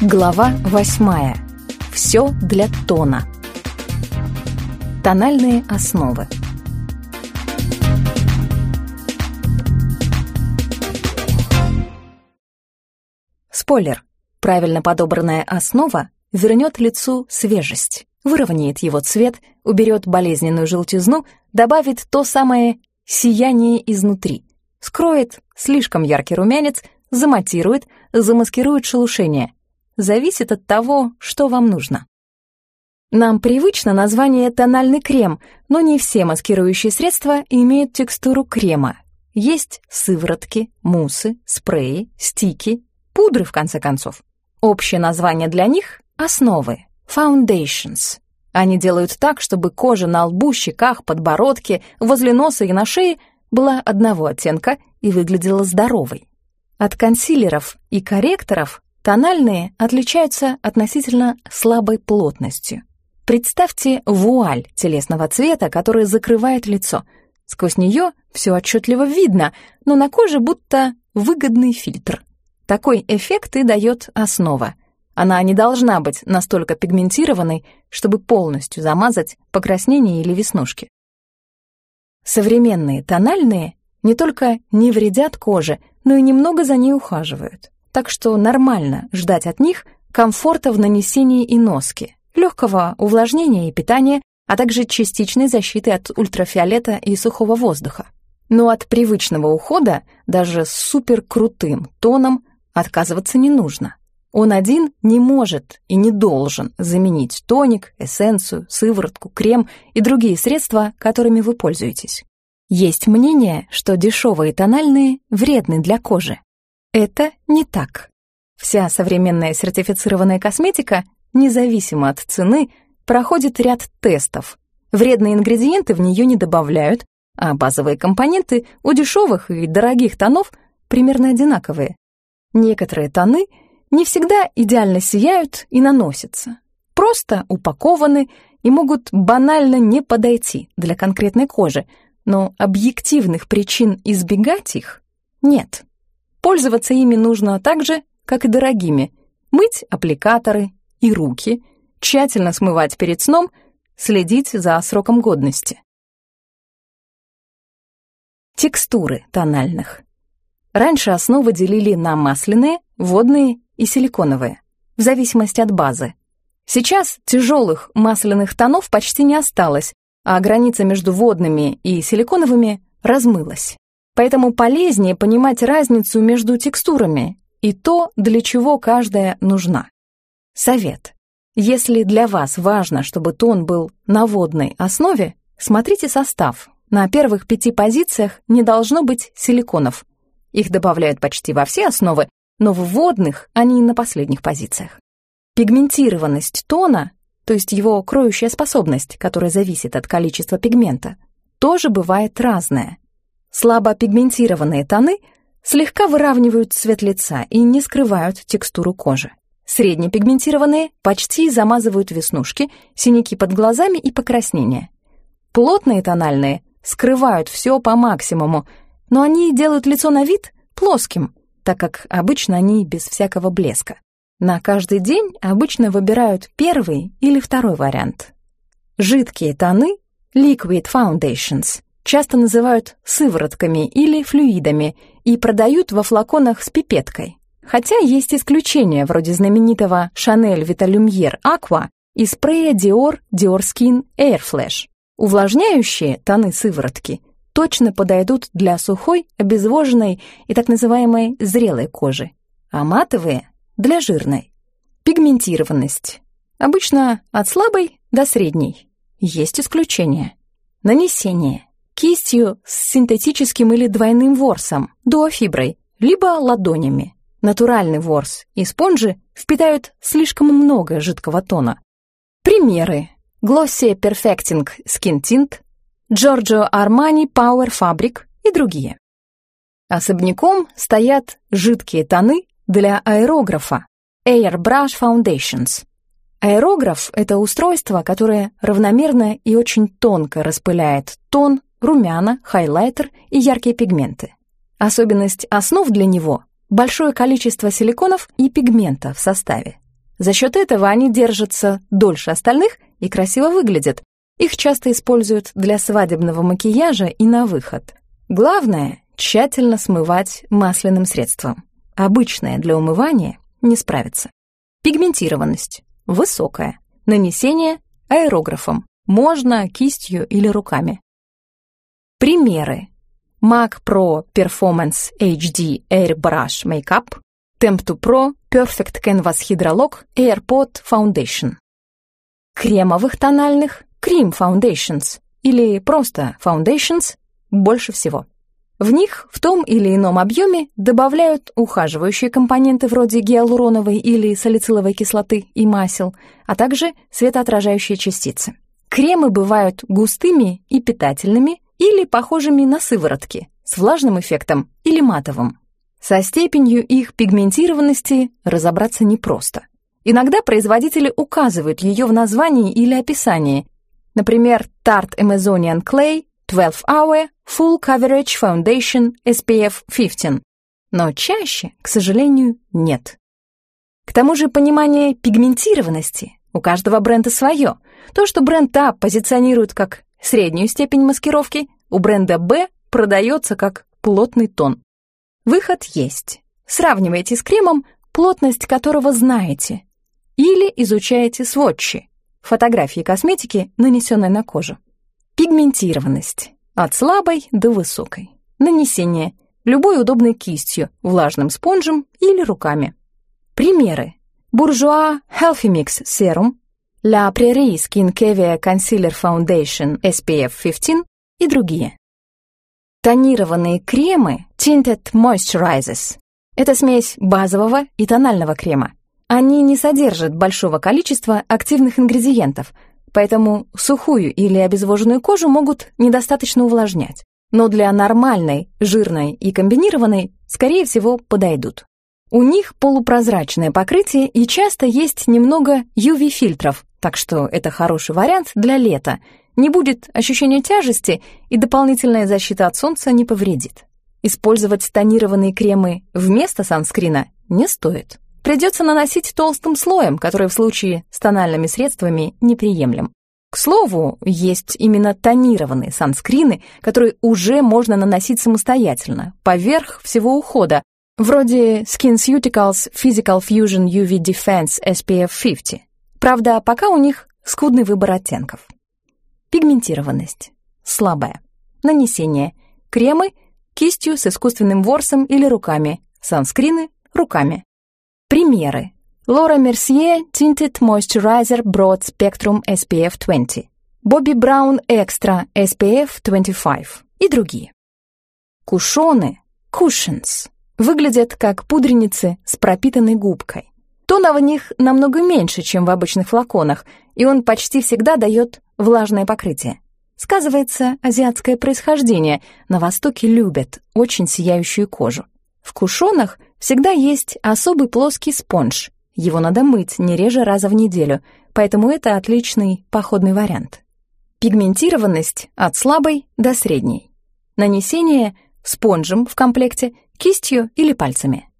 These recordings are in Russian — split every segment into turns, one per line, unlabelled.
Глава восьмая. Все для тона. Тональные основы. Спойлер. Правильно подобранная основа вернет лицу свежесть, выровняет его цвет, уберет болезненную желтизну, добавит то самое сияние изнутри, скроет слишком яркий румянец, заматирует, замаскирует шелушение – зависит от того, что вам нужно. Нам привычно название «тональный крем», но не все маскирующие средства имеют текстуру крема. Есть сыворотки, муссы, спреи, стики, пудры, в конце концов. Общее название для них — основы, foundations. Они делают так, чтобы кожа на лбу, щеках, подбородке, возле носа и на шее была одного оттенка и выглядела здоровой. От консилеров и корректоров Тональные отличаются относительно слабой плотностью. Представьте вуаль телесного цвета, которая закрывает лицо. Сквозь нее все отчетливо видно, но на коже будто выгодный фильтр. Такой эффект и дает основа. Она не должна быть настолько пигментированной, чтобы полностью замазать покраснение или веснушки. Современные тональные не только не вредят коже, но и немного за ней ухаживают так что нормально ждать от них комфорта в нанесении и носке, легкого увлажнения и питания, а также частичной защиты от ультрафиолета и сухого воздуха. Но от привычного ухода, даже с суперкрутым тоном, отказываться не нужно. Он один не может и не должен заменить тоник, эссенцию, сыворотку, крем и другие средства, которыми вы пользуетесь. Есть мнение, что дешевые тональные вредны для кожи. Это не так. Вся современная сертифицированная косметика, независимо от цены, проходит ряд тестов. Вредные ингредиенты в нее не добавляют, а базовые компоненты у дешевых и дорогих тонов примерно одинаковые. Некоторые тоны не всегда идеально сияют и наносятся. Просто упакованы и могут банально не подойти для конкретной кожи, но объективных причин избегать их нет. Пользоваться ими нужно так же, как и дорогими. Мыть аппликаторы и руки, тщательно смывать перед сном, следить за сроком годности. Текстуры тональных. Раньше основы делили на масляные, водные и силиконовые, в зависимости от базы. Сейчас тяжелых масляных тонов почти не осталось, а граница между водными и силиконовыми размылась. Поэтому полезнее понимать разницу между текстурами и то, для чего каждая нужна. Совет. Если для вас важно, чтобы тон был на водной основе, смотрите состав. На первых пяти позициях не должно быть силиконов. Их добавляют почти во все основы, но в водных они на последних позициях. Пигментированность тона, то есть его кроющая способность, которая зависит от количества пигмента, тоже бывает разная. Слабо пигментированные тоны слегка выравнивают цвет лица и не скрывают текстуру кожи. Среднепигментированные почти замазывают веснушки, синяки под глазами и покраснения. Плотные тональные скрывают все по максимуму, но они делают лицо на вид плоским, так как обычно они без всякого блеска. На каждый день обычно выбирают первый или второй вариант. Жидкие тоны — liquid foundations часто называют сыворотками или флюидами и продают во флаконах с пипеткой. Хотя есть исключения, вроде знаменитого Chanel Vitalumière Aqua и спрея Dior Dior Skin Air Flash. Увлажняющие тоны сыворотки точно подойдут для сухой, обезвоженной и так называемой зрелой кожи, а матовые — для жирной. Пигментированность. Обычно от слабой до средней. Есть исключения. Нанесение кистью с синтетическим или двойным ворсом, дуофиброй, либо ладонями. Натуральный ворс и спонжи впитают слишком много жидкого тона. Примеры. Glossier Perfecting Skin Tint, Giorgio Armani Power Fabric и другие. Особняком стоят жидкие тоны для аэрографа Airbrush Foundations. Аэрограф — это устройство, которое равномерно и очень тонко распыляет тон, румяна, хайлайтер и яркие пигменты. Особенность основ для него — большое количество силиконов и пигмента в составе. За счет этого они держатся дольше остальных и красиво выглядят. Их часто используют для свадебного макияжа и на выход. Главное — тщательно смывать масляным средством. Обычное для умывания не справится. Пигментированность высокая. Нанесение аэрографом. Можно кистью или руками. Примеры. MAC Pro Performance HD Airbrush Makeup, Temp2 Pro Perfect Canvas Hydrolock AirPod Foundation. Кремовых тональных Cream Foundations или просто Foundations больше всего. В них в том или ином объеме добавляют ухаживающие компоненты вроде гиалуроновой или салициловой кислоты и масел, а также светоотражающие частицы. Кремы бывают густыми и питательными или похожими на сыворотки, с влажным эффектом или матовым. Со степенью их пигментированности разобраться непросто. Иногда производители указывают ее в названии или описании. Например, Tarte Amazonian Clay 12 Hour Full Coverage Foundation SPF 15. Но чаще, к сожалению, нет. К тому же понимание пигментированности у каждого бренда свое. То, что бренд А позиционирует как среднюю степень маскировки, у бренда Б продается как плотный тон. Выход есть. Сравнивайте с кремом, плотность которого знаете. Или изучаете сводчи, фотографии косметики, нанесенной на кожу. Пигментированность. От слабой до высокой. Нанесение. Любой удобной кистью, влажным спонжем или руками. Примеры. Буржуа Healthy Mix Serum, La Prairie Skin Cavia Concealer Foundation SPF 15 и другие. Тонированные кремы Tinted Moisturizers. Это смесь базового и тонального крема. Они не содержат большого количества активных ингредиентов – поэтому сухую или обезвоженную кожу могут недостаточно увлажнять. Но для нормальной, жирной и комбинированной, скорее всего, подойдут. У них полупрозрачное покрытие и часто есть немного UV-фильтров, так что это хороший вариант для лета. Не будет ощущения тяжести и дополнительная защита от солнца не повредит. Использовать тонированные кремы вместо санскрина не стоит придется наносить толстым слоем, который в случае с тональными средствами неприемлем. К слову, есть именно тонированные санскрины, которые уже можно наносить самостоятельно, поверх всего ухода, вроде SkinCeuticals Physical Fusion UV Defense SPF 50. Правда, пока у них скудный выбор оттенков. Пигментированность. Слабая. Нанесение. Кремы кистью с искусственным ворсом или руками. Санскрины руками. Примеры. Laura Mercier Tinted Moisturizer Broad Spectrum SPF 20, Bobbi Brown Extra SPF 25 и другие. Кушоны, cushions, выглядят как пудреницы с пропитанной губкой. Тона в них намного меньше, чем в обычных флаконах, и он почти всегда дает влажное покрытие. Сказывается азиатское происхождение, на Востоке любят очень сияющую кожу. В кушонах всегда есть особый плоский спонж. Его надо мыть не реже раза в неделю, поэтому это отличный походный вариант. Пигментированность от слабой до средней. Нанесение спонжем в комплекте, кистью или пальцами.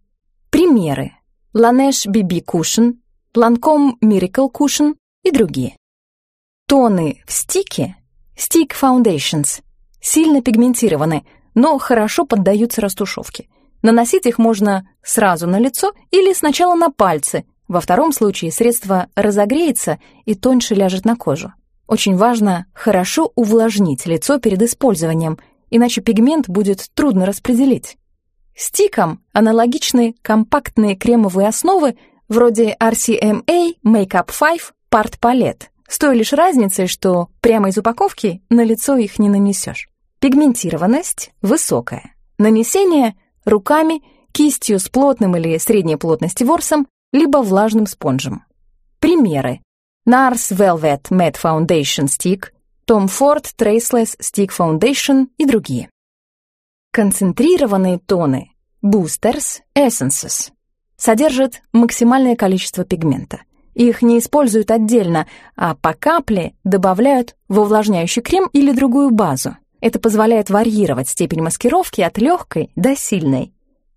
Примеры. Laneige BB Cushion, Lancome Miracle Cushion и другие. Тоны в стике, Stick Foundations, сильно пигментированы, но хорошо поддаются растушевке. Наносить их можно сразу на лицо или сначала на пальцы. Во втором случае средство разогреется и тоньше ляжет на кожу. Очень важно хорошо увлажнить лицо перед использованием, иначе пигмент будет трудно распределить. Стикам аналогичны компактные кремовые основы вроде RCMA Makeup 5 Part Palette, с той лишь разницей, что прямо из упаковки на лицо их не нанесешь. Пигментированность высокая. Нанесение – руками, кистью с плотным или средней плотности ворсом, либо влажным спонжем. Примеры. NARS Velvet Matte Foundation Stick, Tom Ford Traceless Stick Foundation и другие. Концентрированные тоны Boosters, Essences содержат максимальное количество пигмента. Их не используют отдельно, а по капле добавляют в увлажняющий крем или другую базу. Это позволяет варьировать степень маскировки от легкой до сильной.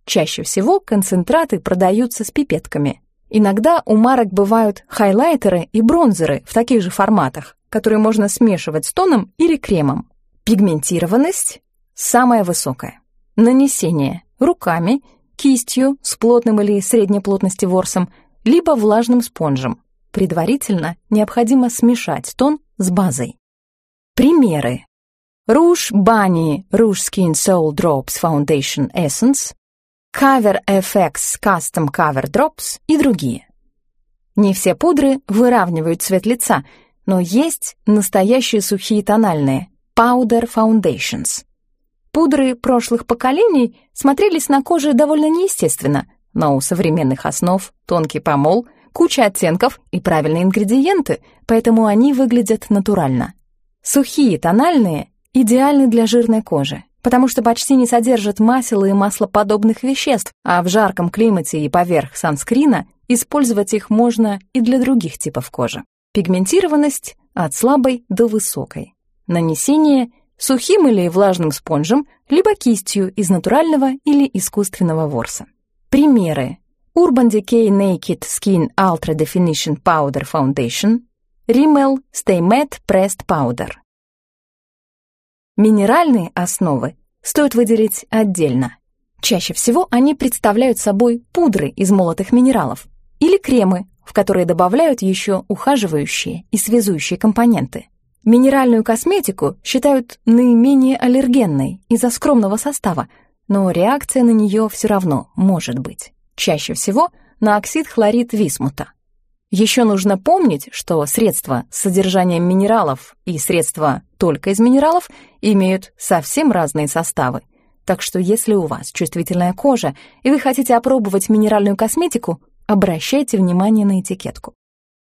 Чаще всего концентраты продаются с пипетками. Иногда у марок бывают хайлайтеры и бронзеры в таких же форматах, которые можно смешивать с тоном или кремом. Пигментированность самая высокая. Нанесение руками, кистью с плотным или средней плотности ворсом, либо влажным спонжем. Предварительно необходимо смешать тон с базой. Примеры. Rouge Bunny Rouge Skin Soul Drops Foundation Essence, Cover FX Custom Cover Drops и другие. Не все пудры выравнивают цвет лица, но есть настоящие сухие тональные Powder Foundations. Пудры прошлых поколений смотрелись на коже довольно неестественно, но у современных основ тонкий помол, куча оттенков и правильные ингредиенты, поэтому они выглядят натурально. Сухие тональные идеальны для жирной кожи, потому что почти не содержат масел и маслоподобных веществ, а в жарком климате и поверх санскрина использовать их можно и для других типов кожи. Пигментированность от слабой до высокой. Нанесение сухим или влажным спонжем, либо кистью из натурального или искусственного ворса. Примеры. Urban Decay Naked Skin Ultra Definition Powder Foundation, Rimmel Stay Matte Pressed Powder. Минеральные основы стоит выделить отдельно. Чаще всего они представляют собой пудры из молотых минералов или кремы, в которые добавляют еще ухаживающие и связующие компоненты. Минеральную косметику считают наименее аллергенной из-за скромного состава, но реакция на нее все равно может быть. Чаще всего на оксид хлорид висмута. Еще нужно помнить, что средства с содержанием минералов и средства только из минералов имеют совсем разные составы. Так что если у вас чувствительная кожа и вы хотите опробовать минеральную косметику, обращайте внимание на этикетку.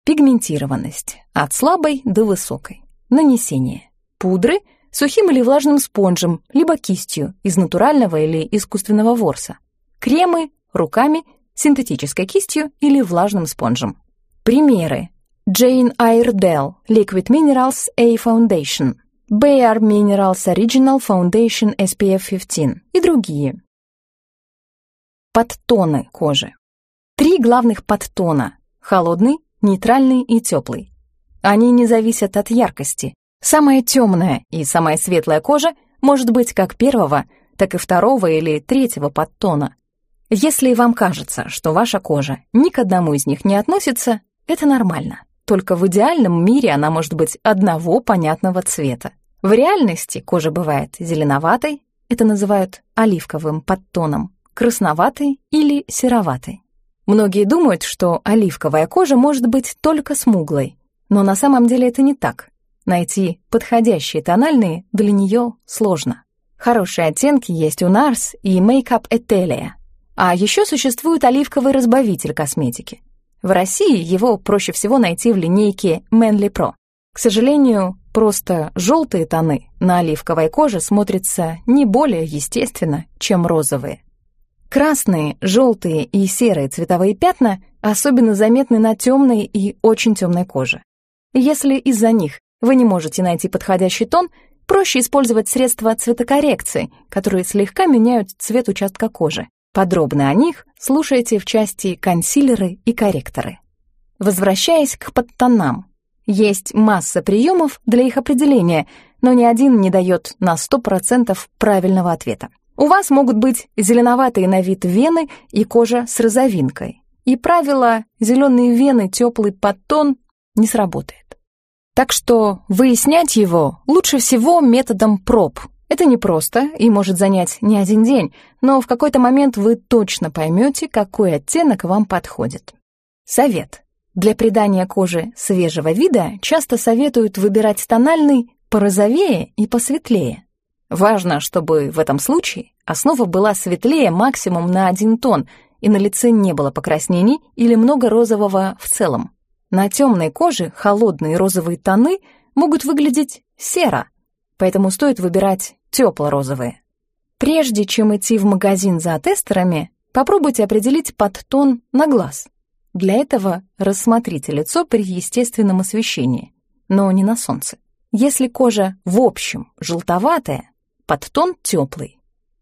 Пигментированность от слабой до высокой. Нанесение. Пудры сухим или влажным спонжем, либо кистью из натурального или искусственного ворса. Кремы руками, синтетической кистью или влажным спонжем. Примеры. Jane Iredale Liquid Minerals A Foundation, Bayer Minerals Original Foundation SPF 15 и другие. Подтоны кожи. Три главных подтона – холодный, нейтральный и теплый. Они не зависят от яркости. Самая темная и самая светлая кожа может быть как первого, так и второго или третьего подтона. Если вам кажется, что ваша кожа ни к одному из них не относится, это нормально. Только в идеальном мире она может быть одного понятного цвета. В реальности кожа бывает зеленоватой, это называют оливковым подтоном, красноватой или сероватой. Многие думают, что оливковая кожа может быть только смуглой, но на самом деле это не так. Найти подходящие тональные для нее сложно. Хорошие оттенки есть у NARS и Makeup Etelia. А еще существует оливковый разбавитель косметики. В России его проще всего найти в линейке Manly Pro. К сожалению, просто желтые тоны на оливковой коже смотрятся не более естественно, чем розовые. Красные, желтые и серые цветовые пятна особенно заметны на темной и очень темной коже. Если из-за них вы не можете найти подходящий тон, проще использовать средства цветокоррекции, которые слегка меняют цвет участка кожи. Подробно о них слушайте в части «Консилеры и корректоры». Возвращаясь к подтонам, есть масса приемов для их определения, но ни один не дает на 100% правильного ответа. У вас могут быть зеленоватые на вид вены и кожа с розовинкой. И правило «зеленые вены, теплый подтон» не сработает. Так что выяснять его лучше всего методом проб – это непросто и может занять не один день, но в какой-то момент вы точно поймете, какой оттенок вам подходит. Совет. Для придания коже свежего вида часто советуют выбирать тональный порозовее и посветлее. Важно, чтобы в этом случае основа была светлее максимум на один тон, и на лице не было покраснений или много розового в целом. На темной коже холодные розовые тоны могут выглядеть серо, поэтому стоит выбирать тепло-розовые. Прежде чем идти в магазин за тестерами, попробуйте определить подтон на глаз. Для этого рассмотрите лицо при естественном освещении, но не на солнце. Если кожа в общем желтоватая, подтон теплый.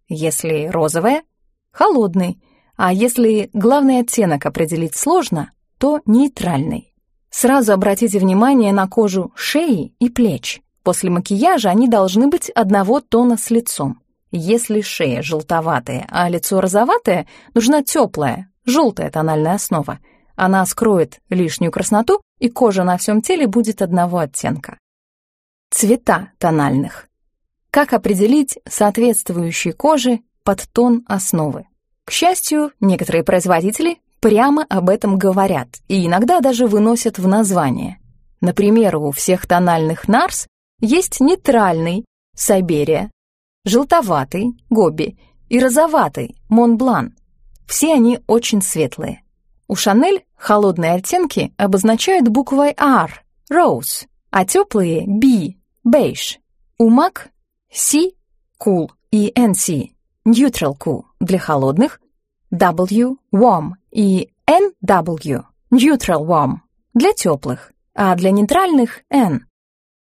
Если розовая — холодный, А если главный оттенок определить сложно, то нейтральный. Сразу обратите внимание на кожу шеи и плеч. После макияжа они должны быть одного тона с лицом. Если шея желтоватая, а лицо розоватое, нужна теплая, желтая тональная основа. Она скроет лишнюю красноту, и кожа на всем теле будет одного оттенка. Цвета тональных. Как определить соответствующие кожи под тон основы? К счастью, некоторые производители прямо об этом говорят и иногда даже выносят в название. Например, у всех тональных Нарс есть нейтральный Сайберия, желтоватый Гоби и розоватый Монблан. Все они очень светлые. У Шанель холодные оттенки обозначают буквой R – Rose, а теплые – B – Beige. У MAC – C – Cool и NC – Neutral Cool для холодных, W – Warm и NW – Neutral Warm для теплых, а для нейтральных – N.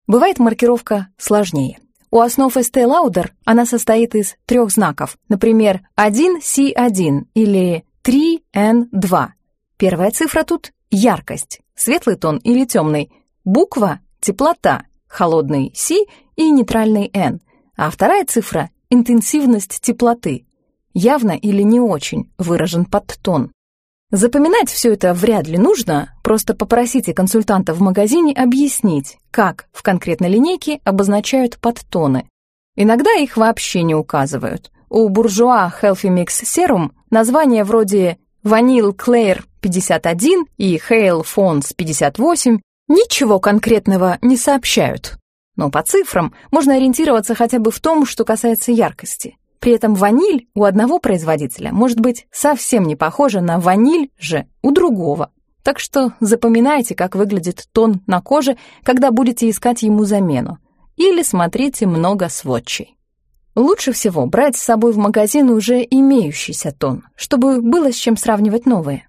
Бывает маркировка сложнее. У основ Estee Lauder она состоит из трех знаков, например, 1C1 или 3N2. Первая цифра тут – яркость, светлый тон или темный, буква – теплота, холодный C и нейтральный N, а вторая цифра – интенсивность теплоты, явно или не очень выражен подтон. Запоминать все это вряд ли нужно, просто попросите консультанта в магазине объяснить, как в конкретной линейке обозначают подтоны. Иногда их вообще не указывают. У буржуа Healthy Mix Serum названия вроде Vanille Claire 51 и Hale Fonts 58 ничего конкретного не сообщают. Но по цифрам можно ориентироваться хотя бы в том, что касается яркости. При этом ваниль у одного производителя может быть совсем не похожа на ваниль же у другого. Так что запоминайте, как выглядит тон на коже, когда будете искать ему замену. Или смотрите много сводчей. Лучше всего брать с собой в магазин уже имеющийся тон, чтобы было с чем сравнивать новые.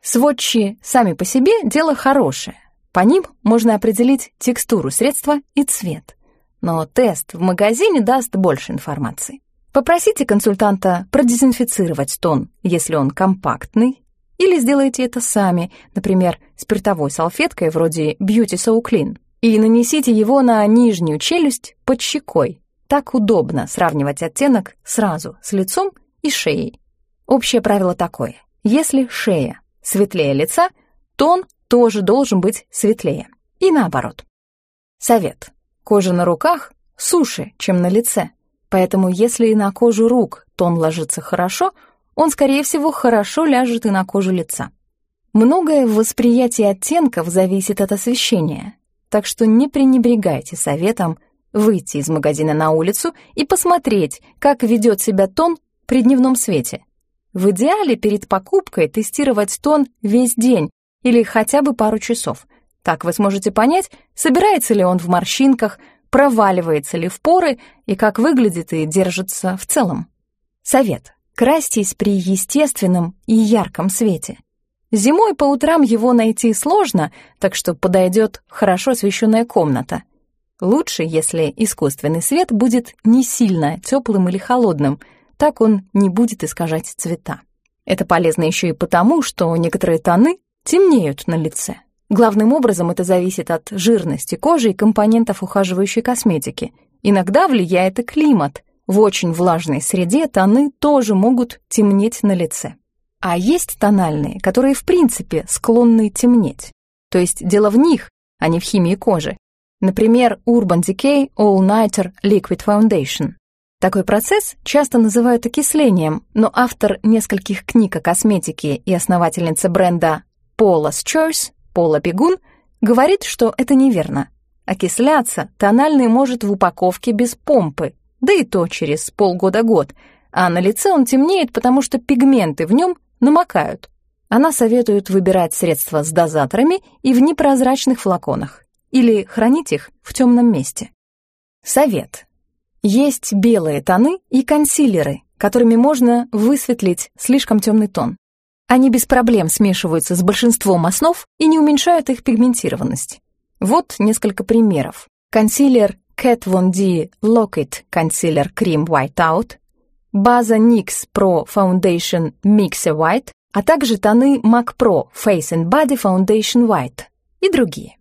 Сводчи сами по себе дело хорошее. По ним можно определить текстуру средства и цвет. Но тест в магазине даст больше информации. Попросите консультанта продезинфицировать тон, если он компактный, или сделайте это сами, например, спиртовой салфеткой вроде Beauty So Clean, и нанесите его на нижнюю челюсть под щекой. Так удобно сравнивать оттенок сразу с лицом и шеей. Общее правило такое. Если шея светлее лица, тон тоже должен быть светлее. И наоборот. Совет. Кожа на руках суше, чем на лице. Поэтому если и на кожу рук тон ложится хорошо, он, скорее всего, хорошо ляжет и на кожу лица. Многое в восприятии оттенков зависит от освещения, так что не пренебрегайте советом выйти из магазина на улицу и посмотреть, как ведет себя тон при дневном свете. В идеале перед покупкой тестировать тон весь день или хотя бы пару часов. Так вы сможете понять, собирается ли он в морщинках, проваливается ли в поры и как выглядит и держится в целом. Совет. Крастись при естественном и ярком свете. Зимой по утрам его найти сложно, так что подойдет хорошо освещенная комната. Лучше, если искусственный свет будет не сильно теплым или холодным, так он не будет искажать цвета. Это полезно еще и потому, что некоторые тоны темнеют на лице. Главным образом это зависит от жирности кожи и компонентов ухаживающей косметики. Иногда влияет и климат. В очень влажной среде тоны тоже могут темнеть на лице. А есть тональные, которые в принципе склонны темнеть. То есть дело в них, а не в химии кожи. Например, Urban Decay All Nighter Liquid Foundation. Такой процесс часто называют окислением, но автор нескольких книг о косметике и основательница бренда Paula's Choice Пола Бегун говорит, что это неверно. Окисляться тональный может в упаковке без помпы, да и то через полгода-год, а на лице он темнеет, потому что пигменты в нем намокают. Она советует выбирать средства с дозаторами и в непрозрачных флаконах, или хранить их в темном месте. Совет. Есть белые тоны и консилеры, которыми можно высветлить слишком темный тон. Они без проблем смешиваются с большинством основ и не уменьшают их пигментированность. Вот несколько примеров. Консилер Kat Von D Lock-It Concealer Cream Whiteout, база NYX Pro Foundation Mixer White, а также тоны MAC Pro Face and Body Foundation White и другие.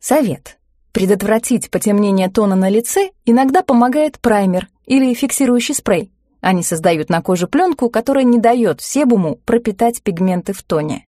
Совет. Предотвратить потемнение тона на лице иногда помогает праймер или фиксирующий спрей. Они создают на коже пленку, которая не дает себуму пропитать пигменты в тоне.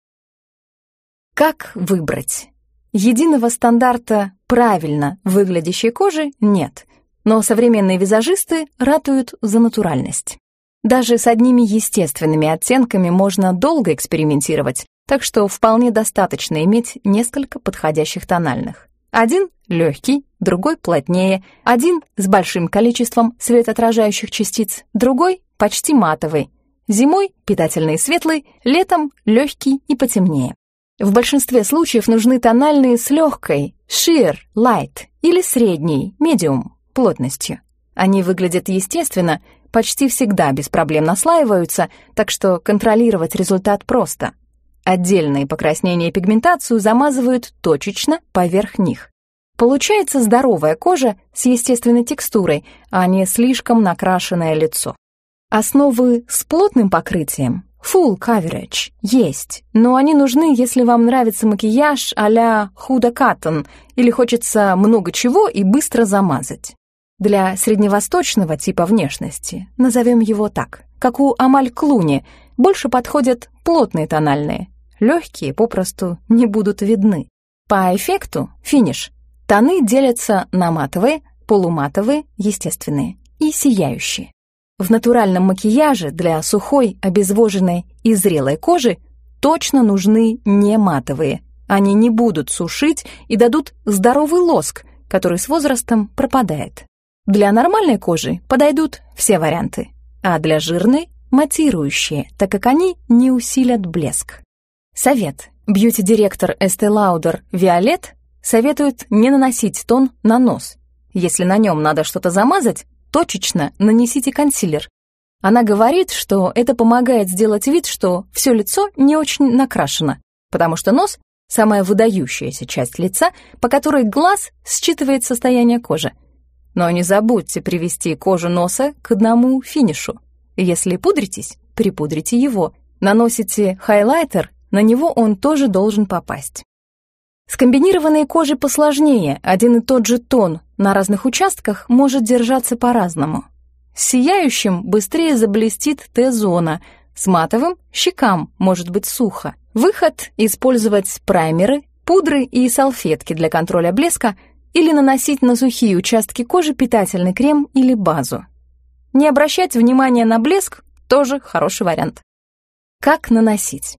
Как выбрать? Единого стандарта правильно выглядящей кожи нет, но современные визажисты ратуют за натуральность. Даже с одними естественными оттенками можно долго экспериментировать, так что вполне достаточно иметь несколько подходящих тональных. Один легкий, другой плотнее, один с большим количеством светоотражающих частиц, другой почти матовый. Зимой питательный и светлый, летом легкий и потемнее. В большинстве случаев нужны тональные с легкой, sheer, light или средней, medium, плотностью. Они выглядят естественно, почти всегда без проблем наслаиваются, так что контролировать результат просто. Отдельные покраснения и пигментацию замазывают точечно поверх них. Получается здоровая кожа с естественной текстурой, а не слишком накрашенное лицо. Основы с плотным покрытием, full coverage, есть, но они нужны, если вам нравится макияж а-ля Huda Cotton или хочется много чего и быстро замазать. Для средневосточного типа внешности, назовем его так, как у Амаль Клуни, больше подходят плотные тональные. Легкие попросту не будут видны. По эффекту, финиш, Тоны делятся на матовые, полуматовые, естественные и сияющие. В натуральном макияже для сухой, обезвоженной и зрелой кожи точно нужны не матовые. Они не будут сушить и дадут здоровый лоск, который с возрастом пропадает. Для нормальной кожи подойдут все варианты, а для жирной — матирующие, так как они не усилят блеск. Совет. Бьюти-директор Estee Lauder Виолет Советуют не наносить тон на нос. Если на нем надо что-то замазать, точечно нанесите консилер. Она говорит, что это помогает сделать вид, что все лицо не очень накрашено, потому что нос — самая выдающаяся часть лица, по которой глаз считывает состояние кожи. Но не забудьте привести кожу носа к одному финишу. Если пудритесь, припудрите его. Наносите хайлайтер, на него он тоже должен попасть. С комбинированной кожей посложнее, один и тот же тон на разных участках может держаться по-разному. Сияющим быстрее заблестит Т-зона, с матовым щекам может быть сухо. Выход — использовать праймеры, пудры и салфетки для контроля блеска или наносить на сухие участки кожи питательный крем или базу. Не обращать внимания на блеск — тоже хороший вариант. Как наносить?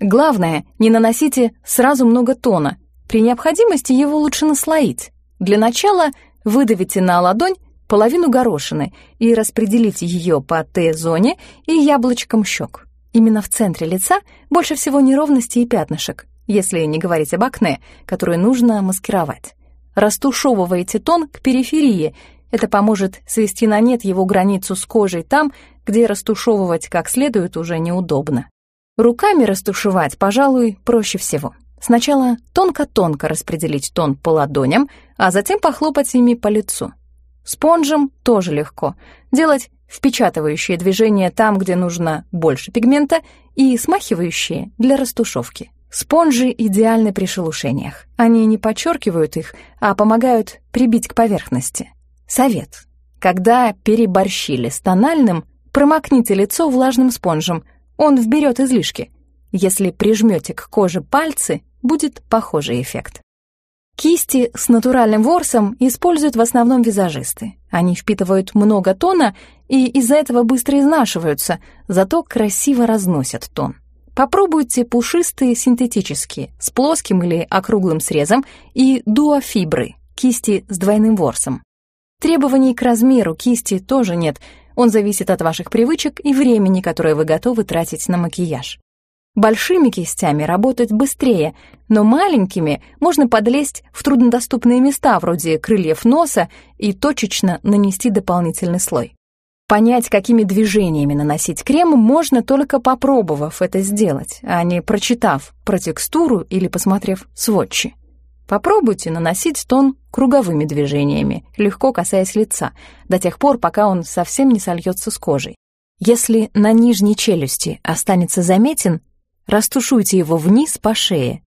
Главное, не наносите сразу много тона. При необходимости его лучше наслоить. Для начала выдавите на ладонь половину горошины и распределите ее по Т-зоне и яблочком щек. Именно в центре лица больше всего неровностей и пятнышек, если не говорить об акне, которое нужно маскировать. Растушевывайте тон к периферии. Это поможет свести на нет его границу с кожей там, где растушевывать как следует уже неудобно. Руками растушевать, пожалуй, проще всего. Сначала тонко-тонко распределить тон по ладоням, а затем похлопать ими по лицу. Спонжем тоже легко. Делать впечатывающие движения там, где нужно больше пигмента, и смахивающие для растушевки. Спонжи идеальны при шелушениях. Они не подчеркивают их, а помогают прибить к поверхности. Совет. Когда переборщили с тональным, промокните лицо влажным спонжем – он вберет излишки. Если прижмете к коже пальцы, будет похожий эффект. Кисти с натуральным ворсом используют в основном визажисты. Они впитывают много тона и из-за этого быстро изнашиваются, зато красиво разносят тон. Попробуйте пушистые синтетические, с плоским или округлым срезом, и дуофибры, кисти с двойным ворсом. Требований к размеру кисти тоже нет, он зависит от ваших привычек и времени, которое вы готовы тратить на макияж. Большими кистями работать быстрее, но маленькими можно подлезть в труднодоступные места, вроде крыльев носа, и точечно нанести дополнительный слой. Понять, какими движениями наносить крем, можно только попробовав это сделать, а не прочитав про текстуру или посмотрев сводчи. Попробуйте наносить тон круговыми движениями, легко касаясь лица, до тех пор, пока он совсем не сольется с кожей. Если на нижней челюсти останется заметен, растушуйте его вниз по шее.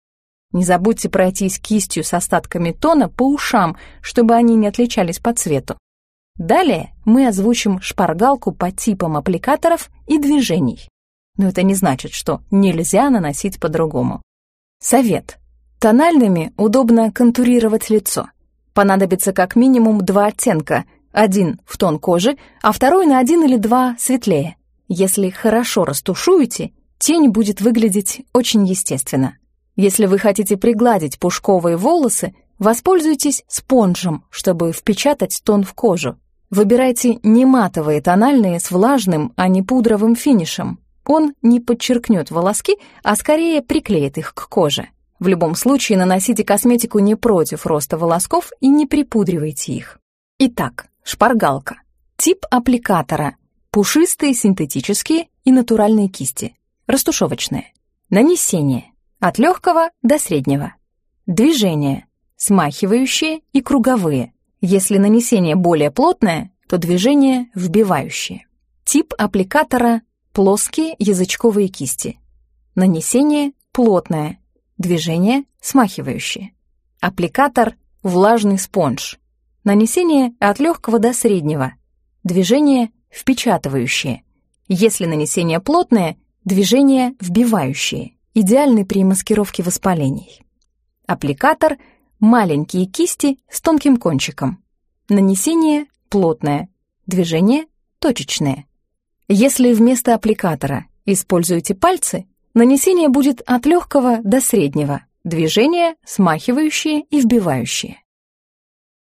Не забудьте пройтись кистью с остатками тона по ушам, чтобы они не отличались по цвету. Далее мы озвучим шпаргалку по типам аппликаторов и движений. Но это не значит, что нельзя наносить по-другому. Совет. Тональными удобно контурировать лицо. Понадобится как минимум два оттенка, один в тон кожи, а второй на один или два светлее. Если хорошо растушуете, тень будет выглядеть очень естественно. Если вы хотите пригладить пушковые волосы, воспользуйтесь спонжем, чтобы впечатать тон в кожу. Выбирайте не матовые тональные с влажным, а не пудровым финишем. Он не подчеркнет волоски, а скорее приклеит их к коже. В любом случае наносите косметику не против роста волосков и не припудривайте их. Итак, шпаргалка. Тип аппликатора. Пушистые синтетические и натуральные кисти. Растушевочные. Нанесение. От легкого до среднего. Движение. Смахивающие и круговые. Если нанесение более плотное, то движение вбивающее. Тип аппликатора – плоские язычковые кисти. Нанесение – плотное, движение – смахивающее. Аппликатор – влажный спонж. Нанесение от легкого до среднего. Движение – впечатывающее. Если нанесение плотное, движение – вбивающее. Идеальный при маскировке воспалений. Аппликатор – Маленькие кисти с тонким кончиком. Нанесение плотное, движение точечное. Если вместо аппликатора используете пальцы, нанесение будет от легкого до среднего, движение смахивающие и вбивающие.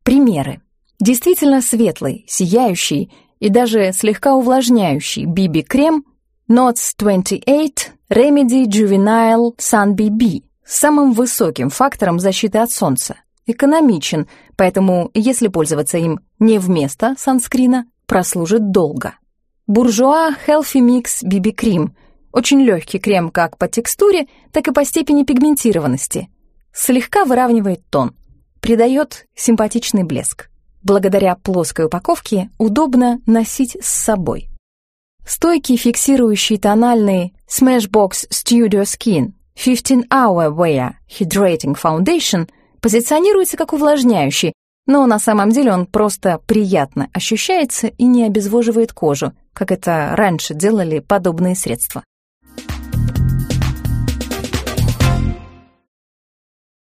Примеры. Действительно светлый, сияющий и даже слегка увлажняющий BB-крем Notes 28 Remedy Juvenile Sun BB с самым высоким фактором защиты от солнца. Экономичен, поэтому, если пользоваться им не вместо санскрина, прослужит долго. Буржуа Healthy Mix BB Cream – очень легкий крем как по текстуре, так и по степени пигментированности. Слегка выравнивает тон, придает симпатичный блеск. Благодаря плоской упаковке удобно носить с собой. Стойкий фиксирующий тональный Smashbox Studio Skin 15-Hour Wear Hydrating Foundation позиционируется как увлажняющий, но на самом деле он просто приятно ощущается и не обезвоживает кожу, как это раньше делали подобные средства.